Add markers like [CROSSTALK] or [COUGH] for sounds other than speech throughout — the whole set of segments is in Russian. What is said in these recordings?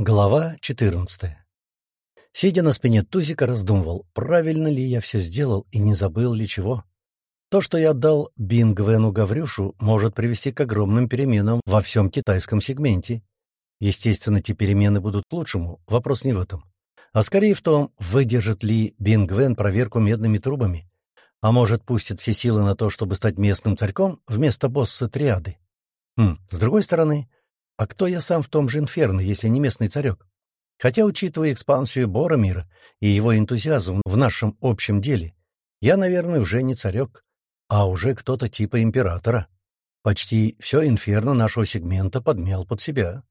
Глава 14. Сидя на спине Тузика, раздумывал, правильно ли я все сделал и не забыл ли чего. То, что я отдал Бингвену Гаврюшу, может привести к огромным переменам во всем китайском сегменте. Естественно, эти перемены будут к лучшему, вопрос не в этом. А скорее в том, выдержит ли Бингвен проверку медными трубами. А может, пустит все силы на то, чтобы стать местным царьком вместо босса триады. Хм, с другой стороны, а кто я сам в том же Инферно, если не местный царек? Хотя, учитывая экспансию Боромира и его энтузиазм в нашем общем деле, я, наверное, уже не царек, а уже кто-то типа императора. Почти все инферно нашего сегмента подмял под себя.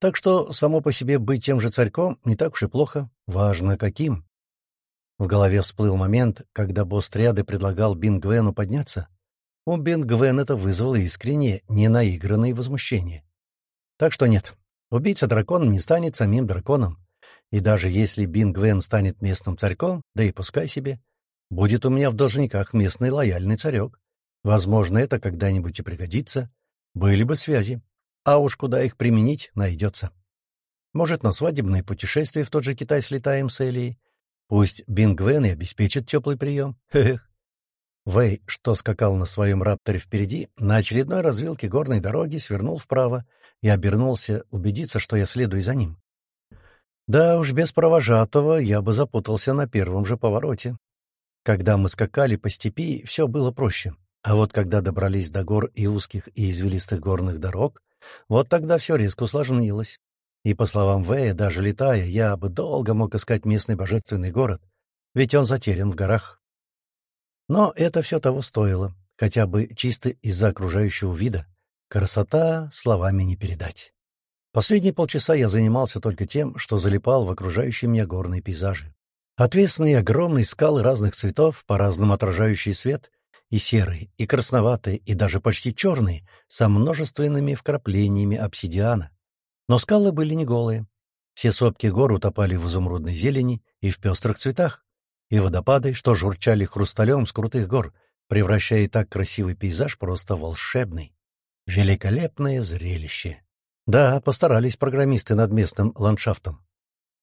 Так что само по себе быть тем же царьком не так уж и плохо, важно каким. В голове всплыл момент, когда босс Триады предлагал Бингвену подняться. У Бингвена это вызвало искреннее, ненаигранное возмущение. Так что нет, убийца дракона не станет самим драконом. И даже если Бингвен станет местным царьком, да и пускай себе, будет у меня в должниках местный лояльный царек. Возможно, это когда-нибудь и пригодится. Были бы связи. А уж куда их применить, найдется. Может, на свадебное путешествие в тот же Китай слетаем с Элией? Пусть Бингвен и обеспечит теплый прием. Хе-хе. Вэй, что скакал на своем рапторе впереди, на очередной развилке горной дороги свернул вправо и обернулся убедиться, что я следую за ним. Да уж, без провожатого я бы запутался на первом же повороте. Когда мы скакали по степи, все было проще. А вот когда добрались до гор и узких и извилистых горных дорог, вот тогда все резко усложнилось. И, по словам Вэя, даже летая, я бы долго мог искать местный божественный город, ведь он затерян в горах. Но это все того стоило, хотя бы чисто из-за окружающего вида. Красота словами не передать. Последние полчаса я занимался только тем, что залипал в окружающие меня горные пейзажи. Отвесные огромные скалы разных цветов, по-разному отражающие свет, и серые, и красноватые, и даже почти черные, со множественными вкраплениями обсидиана. Но скалы были не голые. Все сопки гор утопали в изумрудной зелени и в пестрых цветах, и водопады, что журчали хрусталем с крутых гор, превращая так красивый пейзаж просто волшебный. Великолепное зрелище. Да, постарались программисты над местным ландшафтом.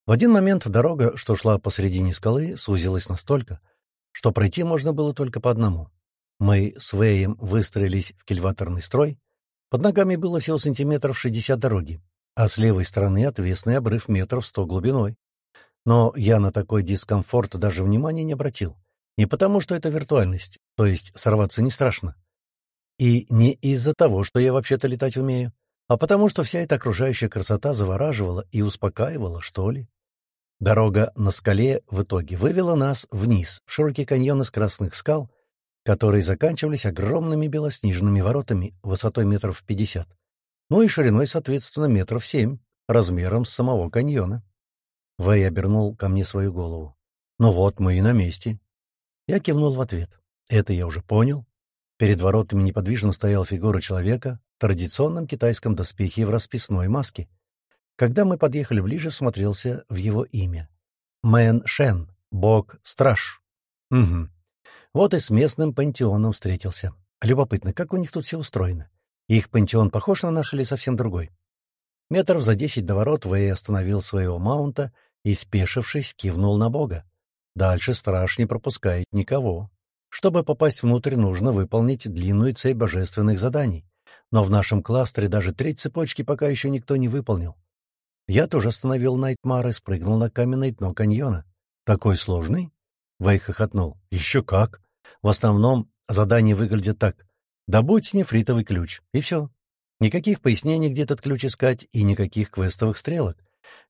В один момент дорога, что шла посредине скалы, сузилась настолько, что пройти можно было только по одному. Мы с Вэем выстроились в кильваторный строй. Под ногами было всего сантиметров шестьдесят дороги, а с левой стороны отвесный обрыв метров сто глубиной. Но я на такой дискомфорт даже внимания не обратил. Не потому, что это виртуальность, то есть сорваться не страшно, и не из-за того, что я вообще-то летать умею, а потому что вся эта окружающая красота завораживала и успокаивала, что ли. Дорога на скале в итоге вывела нас вниз, в широкий каньон из красных скал, которые заканчивались огромными белоснежными воротами высотой метров пятьдесят, ну и шириной, соответственно, метров семь, размером с самого каньона. Вэй обернул ко мне свою голову. «Ну вот, мы и на месте». Я кивнул в ответ. «Это я уже понял. Перед воротами неподвижно стояла фигура человека в традиционном китайском доспехе в расписной маске. Когда мы подъехали ближе, всмотрелся в его имя. Мэн Шен, бог-страж. Угу. Вот и с местным пантеоном встретился. Любопытно, как у них тут все устроено. Их пантеон похож на наш или совсем другой? Метров за десять до ворот Вэй остановил своего маунта и, спешившись, кивнул на бога. Дальше страж не пропускает никого. Чтобы попасть внутрь, нужно выполнить длинную цепь божественных заданий. Но в нашем кластере даже треть цепочки пока еще никто не выполнил. Я тоже остановил Найтмар и спрыгнул на каменное дно каньона. «Такой сложный?» Вэй хохотнул. «Еще как! В основном задание выглядит так. Добудь нефритовый ключ, и все. Никаких пояснений, где этот ключ искать, и никаких квестовых стрелок.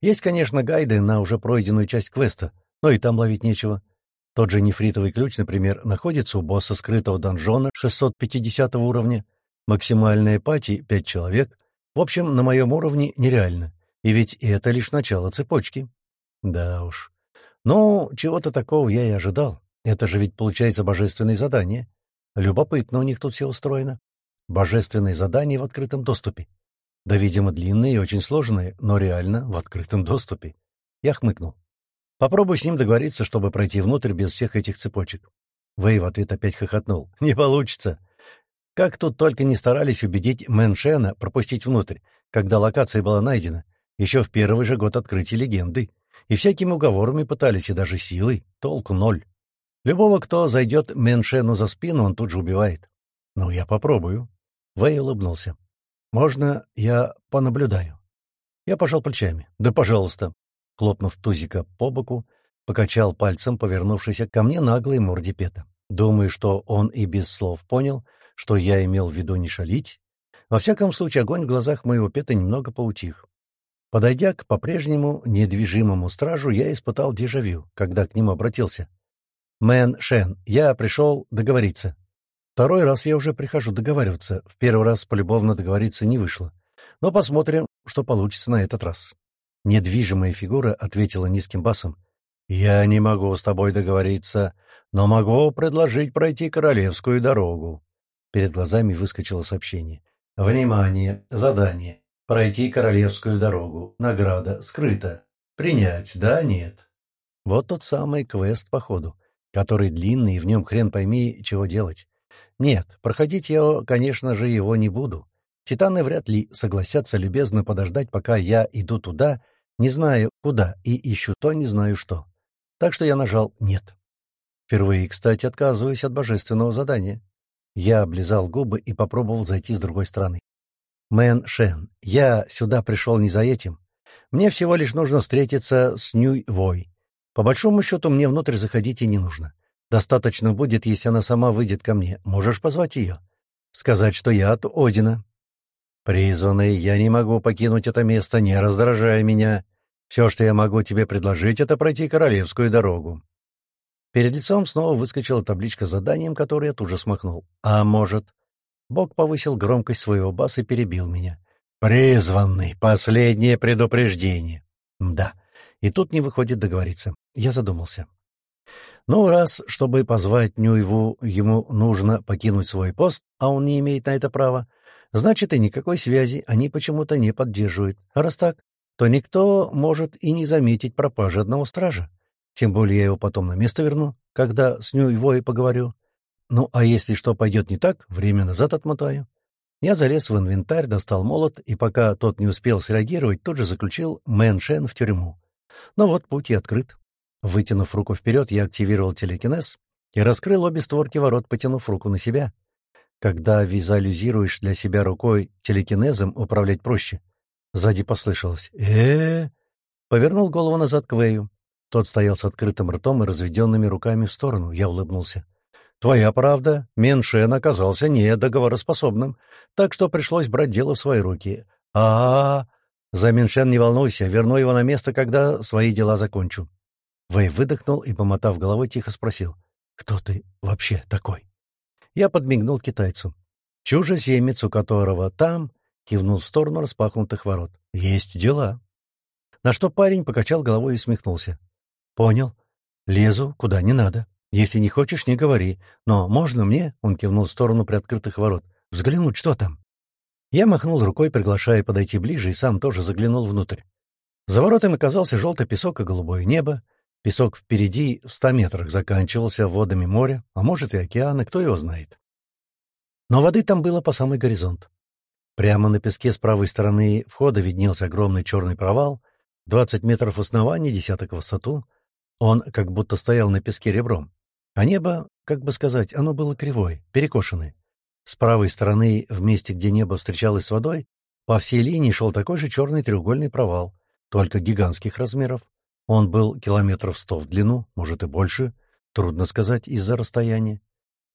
Есть, конечно, гайды на уже пройденную часть квеста, но и там ловить нечего. Тот же нефритовый ключ, например, находится у босса скрытого донжона 650 уровня, максимальная пати — 5 человек. В общем, на моем уровне нереально. И ведь это лишь начало цепочки. Да уж. Ну, чего-то такого я и ожидал. Это же ведь получается божественное задание. Любопытно у них тут все устроено. Божественные задания в открытом доступе. Да, видимо, длинные и очень сложные, но реально в открытом доступе. Я хмыкнул. Попробуй с ним договориться, чтобы пройти внутрь без всех этих цепочек. Вэй в ответ опять хохотнул. «Не получится. Как тут только не старались убедить Мэншена пропустить внутрь, когда локация была найдена. Еще в первый же год открытия легенды. И всякими уговорами пытались, и даже силой. Толку ноль. Любого, кто зайдет Меншену за спину, он тут же убивает. Ну, я попробую. Вэй улыбнулся. Можно я понаблюдаю? Я пожал плечами. Да, пожалуйста. Хлопнув Тузика по боку, покачал пальцем, повернувшийся ко мне наглой морде Пета. Думаю, что он и без слов понял, что я имел в виду не шалить. Во всяком случае, огонь в глазах моего Пета немного поутих. Подойдя к по-прежнему недвижимому стражу, я испытал дежавю, когда к нему обратился. «Мэн Шен, я пришел договориться». Второй раз я уже прихожу договариваться. В первый раз полюбовно договориться не вышло. Но посмотрим, что получится на этот раз. Недвижимая фигура ответила низким басом. «Я не могу с тобой договориться, но могу предложить пройти королевскую дорогу». Перед глазами выскочило сообщение. «Внимание! Задание! Пройти королевскую дорогу. Награда скрыта. Принять, да, нет?» Вот тот самый квест, походу, который длинный, и в нем хрен пойми, чего делать. Нет, проходить я, конечно же, его не буду. Титаны вряд ли согласятся любезно подождать, пока я иду туда, не знаю куда, и ищу то, не знаю что. Так что я нажал «нет». Впервые, кстати, отказываюсь от божественного задания. Я облизал губы и попробовал зайти с другой стороны. «Мэн Шен, я сюда пришел не за этим. Мне всего лишь нужно встретиться с Нюй Вой. По большому счету, мне внутрь заходить и не нужно. Достаточно будет, если она сама выйдет ко мне. Можешь позвать ее. Сказать, что я от Одина. Призванный, я не могу покинуть это место, не раздражая меня. Все, что я могу тебе предложить, это пройти королевскую дорогу. Перед лицом снова выскочила табличка с заданием, которое я тут же смахнул. А может... Бог повысил громкость своего баса и перебил меня. «Призванный! Последнее предупреждение!» «Да, и тут не выходит договориться. Я задумался. Ну, раз, чтобы позвать Нюйву, ему нужно покинуть свой пост, а он не имеет на это права, значит, и никакой связи они почему-то не поддерживают. А раз так, то никто может и не заметить пропажи одного стража. Тем более я его потом на место верну, когда с Нюйвой поговорю. Ну, а если что пойдет не так, время назад отмотаю. Я залез в инвентарь, достал молот, и пока тот не успел среагировать, тут же заключил Мэн Шен в тюрьму. Но вот путь и открыт. Вытянув руку вперед, я активировал телекинез и раскрыл обе створки ворот, потянув руку на себя. Когда визуализируешь для себя рукой телекинезом, управлять проще. Сзади послышалось э, -э, Повернул голову назад к Вэю. Тот стоял с открытым ртом и разведенными руками в сторону. Я улыбнулся. «Твоя правда, Меншен оказался недоговороспособным, так что пришлось брать дело в свои руки. -а, -а За Меншен не волнуйся, верну его на место, когда свои дела закончу». Вэй выдохнул и, помотав головой, тихо спросил. «Кто ты вообще такой?» Я подмигнул китайцу. «Чужеземец, у которого там...» — кивнул в сторону распахнутых ворот. «Есть дела». На что парень покачал головой и усмехнулся. «Понял. Лезу, куда не надо. Если не хочешь, не говори. Но можно мне...» — он кивнул в сторону приоткрытых ворот. «Взглянуть, что там?» Я махнул рукой, приглашая подойти ближе, и сам тоже заглянул внутрь. За воротами оказался желтый песок и голубое небо, Песок впереди в ста метрах заканчивался водами моря, а может и океана, кто его знает. Но воды там было по самый горизонт. Прямо на песке с правой стороны входа виднелся огромный черный провал, 20 метров в основании, десяток в высоту. Он как будто стоял на песке ребром. А небо, как бы сказать, оно было кривое, перекошенное. С правой стороны, в месте, где небо встречалось с водой, по всей линии шел такой же черный треугольный провал, только гигантских размеров. Он был километров сто в длину, может и больше, трудно сказать из-за расстояния.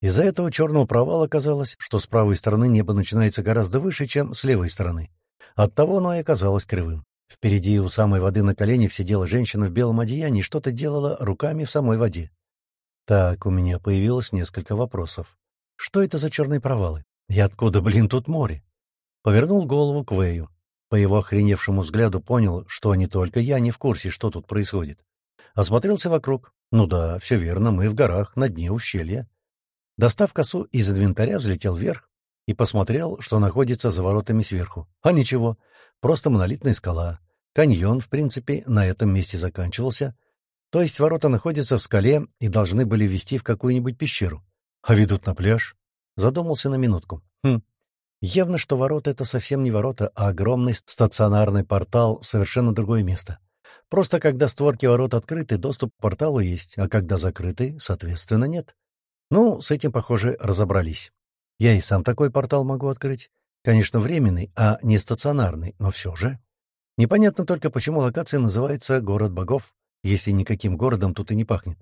Из-за этого черного провала оказалось, что с правой стороны небо начинается гораздо выше, чем с левой стороны. Оттого оно и оказалось кривым. Впереди у самой воды на коленях сидела женщина в белом одеянии и что-то делала руками в самой воде. Так, у меня появилось несколько вопросов. Что это за черные провалы? И откуда, блин, тут море? Повернул голову к Вэю. По его охреневшему взгляду понял, что не только я не в курсе, что тут происходит. Осмотрелся вокруг. Ну да, все верно, мы в горах, на дне ущелья. Достав косу из инвентаря, взлетел вверх и посмотрел, что находится за воротами сверху. А ничего, просто монолитная скала. Каньон, в принципе, на этом месте заканчивался. То есть ворота находятся в скале и должны были вести в какую-нибудь пещеру. А ведут на пляж. Задумался на минутку. Хм, Явно, что ворота — это совсем не ворота, а огромный стационарный портал в совершенно другое место. Просто когда створки ворот открыты, доступ к порталу есть, а когда закрыты, соответственно, нет. Ну, с этим, похоже, разобрались. Я и сам такой портал могу открыть. Конечно, временный, а не стационарный, но все же. Непонятно только, почему локация называется «Город богов», если никаким городом тут и не пахнет.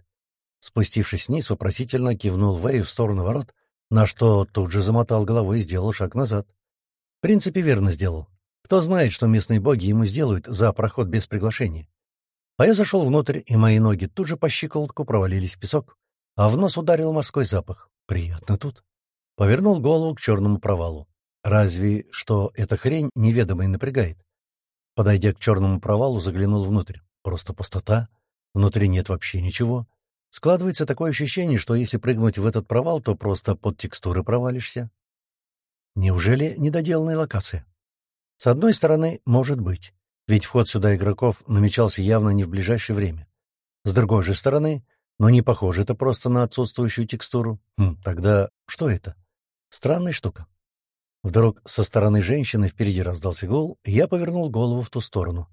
Спустившись вниз, вопросительно кивнул Вэй в сторону ворот, на что тут же замотал головой и сделал шаг назад. В принципе, верно сделал. Кто знает, что местные боги ему сделают за проход без приглашения. А я зашел внутрь, и мои ноги тут же по щиколотку провалились в песок, а в нос ударил морской запах. Приятно тут. Повернул голову к черному провалу. Разве что эта хрень неведомая напрягает. Подойдя к черному провалу, заглянул внутрь. Просто пустота. Внутри нет вообще ничего. Складывается такое ощущение, что если прыгнуть в этот провал, то просто под текстуры провалишься. Неужели недоделанная локация? С одной стороны, может быть, ведь вход сюда игроков намечался явно не в ближайшее время. С другой же стороны, но не похоже это просто на отсутствующую текстуру. Хм, тогда что это? Странная штука. Вдруг со стороны женщины впереди раздался гул, и я повернул голову в ту сторону.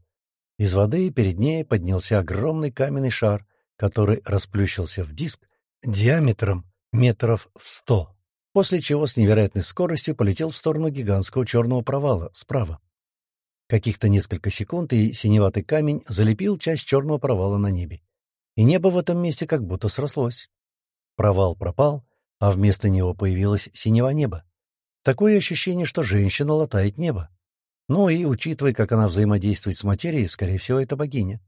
Из воды перед ней поднялся огромный каменный шар, который расплющился в диск диаметром метров в сто, после чего с невероятной скоростью полетел в сторону гигантского черного провала справа. Каких-то несколько секунд, и синеватый камень залепил часть черного провала на небе. И небо в этом месте как будто срослось. Провал пропал, а вместо него появилось синего небо. Такое ощущение, что женщина латает небо. Ну и, учитывая, как она взаимодействует с материей, скорее всего, это богиня.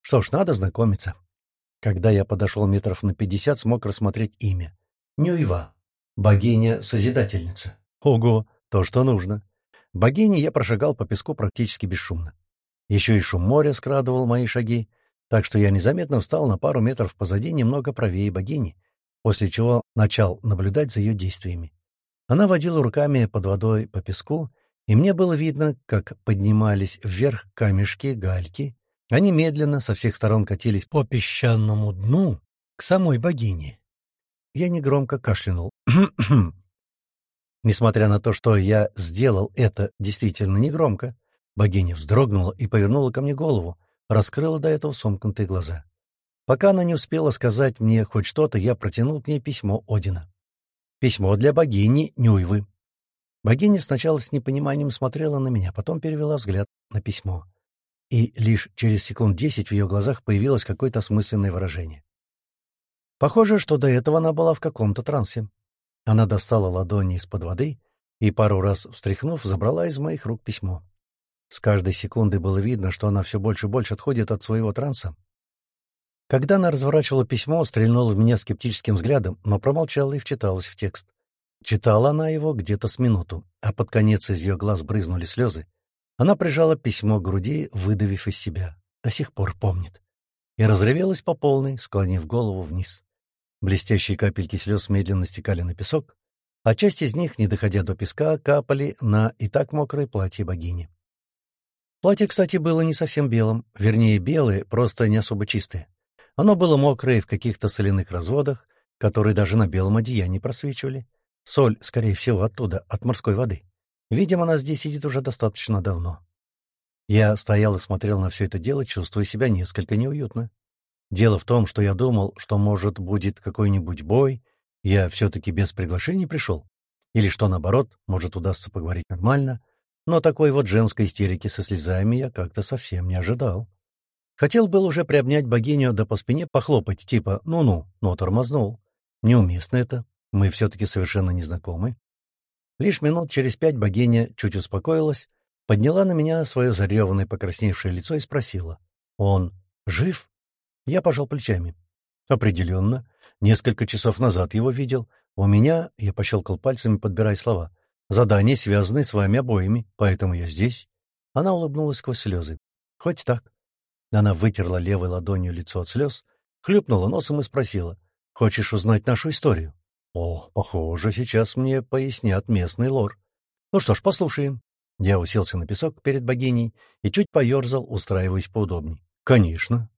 Что ж, надо знакомиться. Когда я подошел метров на пятьдесят, смог рассмотреть имя. Нюйва. Богиня-созидательница. Ого, то, что нужно. Богини я прошагал по песку практически бесшумно. Еще и шум моря скрадывал мои шаги, так что я незаметно встал на пару метров позади, немного правее богини, после чего начал наблюдать за ее действиями. Она водила руками под водой по песку, и мне было видно, как поднимались вверх камешки, гальки. Они медленно со всех сторон катились по песчаному дну к самой богине. Я негромко кашлянул. [CLEARS THROAT] Несмотря на то, что я сделал это действительно негромко, богиня вздрогнула и повернула ко мне голову, раскрыла до этого сомкнутые глаза. Пока она не успела сказать мне хоть что-то, я протянул к ней письмо Одина. Письмо для богини Нюйвы. Богиня сначала с непониманием смотрела на меня, потом перевела взгляд на письмо. И лишь через секунд десять в ее глазах появилось какое-то осмысленное выражение. Похоже, что до этого она была в каком-то трансе. Она достала ладони из-под воды и, пару раз встряхнув, забрала из моих рук письмо. С каждой секундой было видно, что она все больше и больше отходит от своего транса, когда она разворачивала письмо, стрельнула в меня скептическим взглядом, но промолчала и вчиталась в текст. Читала она его где-то с минуту, а под конец из ее глаз брызнули слезы. Она прижала письмо к груди, выдавив из себя. До сих пор помнит. И разревелась по полной, склонив голову вниз. Блестящие капельки слез медленно стекали на песок, а часть из них, не доходя до песка, капали на и так мокрое платье богини. Платье, кстати, было не совсем белым, вернее, белое, просто не особо чистое. Оно было мокрое в каких-то соляных разводах, которые даже на белом одеянии просвечивали. Соль, скорее всего, оттуда, от морской воды. Видимо, она здесь сидит уже достаточно давно. Я стоял и смотрел на все это дело, чувствуя себя несколько неуютно. Дело в том, что я думал, что, может, будет какой-нибудь бой, я все-таки без приглашения пришел. Или что, наоборот, может, удастся поговорить нормально. Но такой вот женской истерики со слезами я как-то совсем не ожидал. Хотел был уже приобнять богиню, да по спине похлопать, типа «ну-ну», но тормознул. Неуместно это, мы все-таки совершенно не знакомы. Лишь минут через пять богиня чуть успокоилась, подняла на меня свое зареванное покрасневшее лицо и спросила. «Он жив?» Я пожал плечами. «Определенно. Несколько часов назад его видел. У меня...» — я пощелкал пальцами, подбирая слова. «Задание, связанное с вами обоими, поэтому я здесь». Она улыбнулась сквозь слезы. «Хоть так. Она вытерла левой ладонью лицо от слез, хлюпнула носом и спросила, «Хочешь узнать нашу историю?» «О, похоже, сейчас мне пояснят местный лор». «Ну что ж, послушаем». Я уселся на песок перед богиней и чуть поерзал, устраиваясь поудобней. «Конечно».